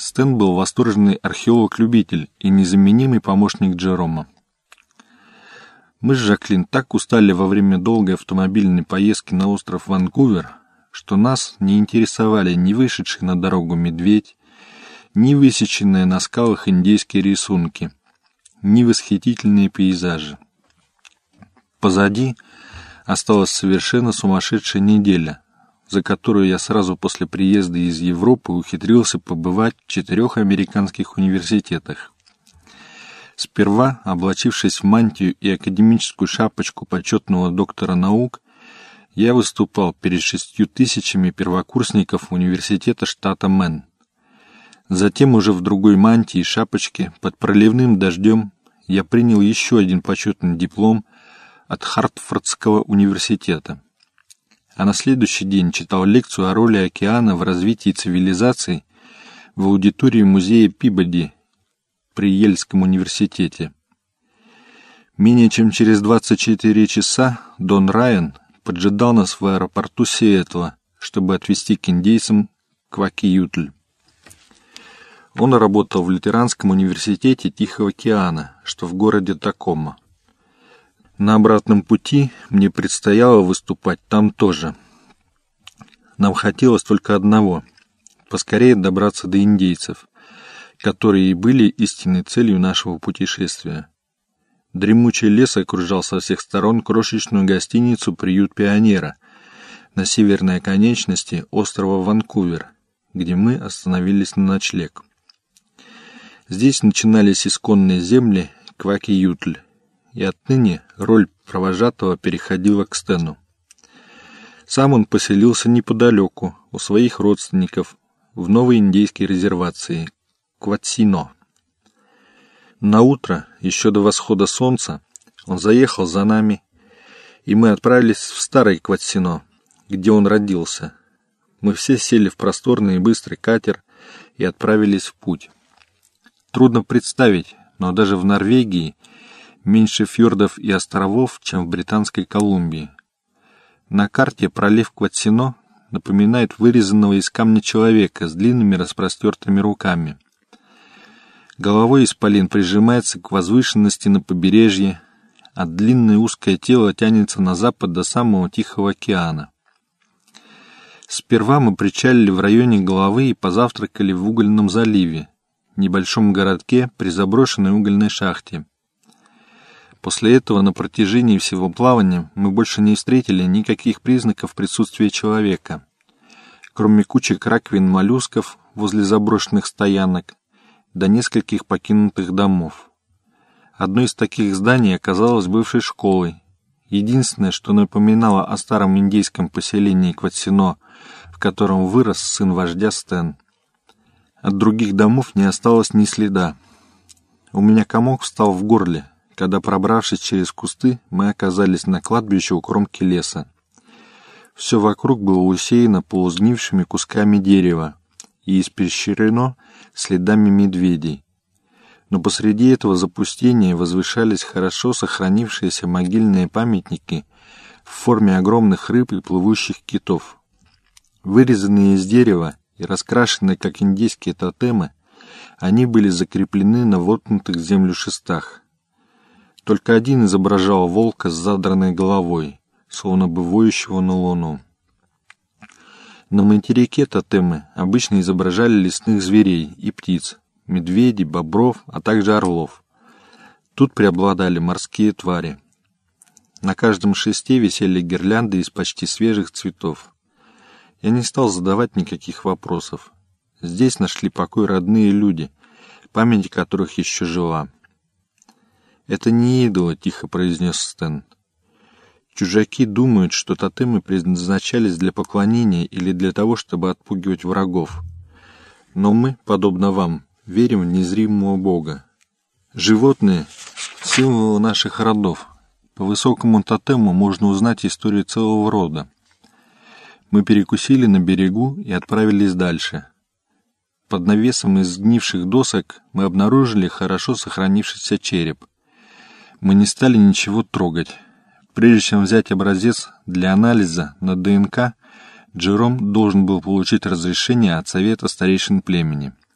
Стэн был восторженный археолог-любитель и незаменимый помощник Джерома. Мы с Жаклин так устали во время долгой автомобильной поездки на остров Ванкувер, что нас не интересовали ни вышедший на дорогу медведь, ни высеченные на скалах индейские рисунки, ни восхитительные пейзажи. Позади осталась совершенно сумасшедшая неделя, за которую я сразу после приезда из Европы ухитрился побывать в четырех американских университетах. Сперва, облачившись в мантию и академическую шапочку почетного доктора наук, я выступал перед шестью тысячами первокурсников университета штата Мэн. Затем уже в другой мантии и шапочке под проливным дождем я принял еще один почетный диплом от Хартфордского университета а на следующий день читал лекцию о роли океана в развитии цивилизаций в аудитории музея Пибоди при Ельском университете. Менее чем через 24 часа Дон Райан поджидал нас в аэропорту Сиэтла, чтобы отвезти к индейцам Кваки-Ютль. Он работал в Лютеранском университете Тихого океана, что в городе Такома. На обратном пути мне предстояло выступать там тоже. Нам хотелось только одного — поскорее добраться до индейцев, которые и были истинной целью нашего путешествия. Дремучий лес окружал со всех сторон крошечную гостиницу «Приют пионера» на северной оконечности острова Ванкувер, где мы остановились на ночлег. Здесь начинались исконные земли Кваки-Ютль, и отныне роль провожатого переходила к Стэну. Сам он поселился неподалеку, у своих родственников, в новой индейской резервации, Кватсино. На утро, еще до восхода солнца, он заехал за нами, и мы отправились в старый Кватсино, где он родился. Мы все сели в просторный и быстрый катер и отправились в путь. Трудно представить, но даже в Норвегии – меньше фьордов и островов, чем в Британской Колумбии. На карте пролив Кватсино напоминает вырезанного из камня человека с длинными распростертыми руками. Головой исполин прижимается к возвышенности на побережье, а длинное узкое тело тянется на запад до самого Тихого океана. Сперва мы причалили в районе головы и позавтракали в угольном заливе, небольшом городке при заброшенной угольной шахте. После этого на протяжении всего плавания мы больше не встретили никаких признаков присутствия человека, кроме кучек раковин моллюсков возле заброшенных стоянок до нескольких покинутых домов. Одно из таких зданий оказалось бывшей школой. Единственное, что напоминало о старом индейском поселении Кватсино, в котором вырос сын вождя Стэн. От других домов не осталось ни следа. У меня комок встал в горле, когда, пробравшись через кусты, мы оказались на кладбище у кромки леса. Все вокруг было усеяно полузгнившими кусками дерева и испещрено следами медведей. Но посреди этого запустения возвышались хорошо сохранившиеся могильные памятники в форме огромных рыб и плывущих китов. Вырезанные из дерева и раскрашенные как индейские тотемы, они были закреплены на воткнутых в землю шестах. Только один изображал волка с задранной головой, словно бы воющего на луну. На материке тотемы обычно изображали лесных зверей и птиц, медведей, бобров, а также орлов. Тут преобладали морские твари. На каждом шесте висели гирлянды из почти свежих цветов. Я не стал задавать никаких вопросов. Здесь нашли покой родные люди, память которых еще жива. «Это не идолы», — тихо произнес Стэн. «Чужаки думают, что тотемы предназначались для поклонения или для того, чтобы отпугивать врагов. Но мы, подобно вам, верим в незримого Бога. Животные — символы наших родов. По высокому тотему можно узнать историю целого рода. Мы перекусили на берегу и отправились дальше. Под навесом из сгнивших досок мы обнаружили хорошо сохранившийся череп мы не стали ничего трогать. Прежде чем взять образец для анализа на ДНК, Джером должен был получить разрешение от Совета старейшин племени.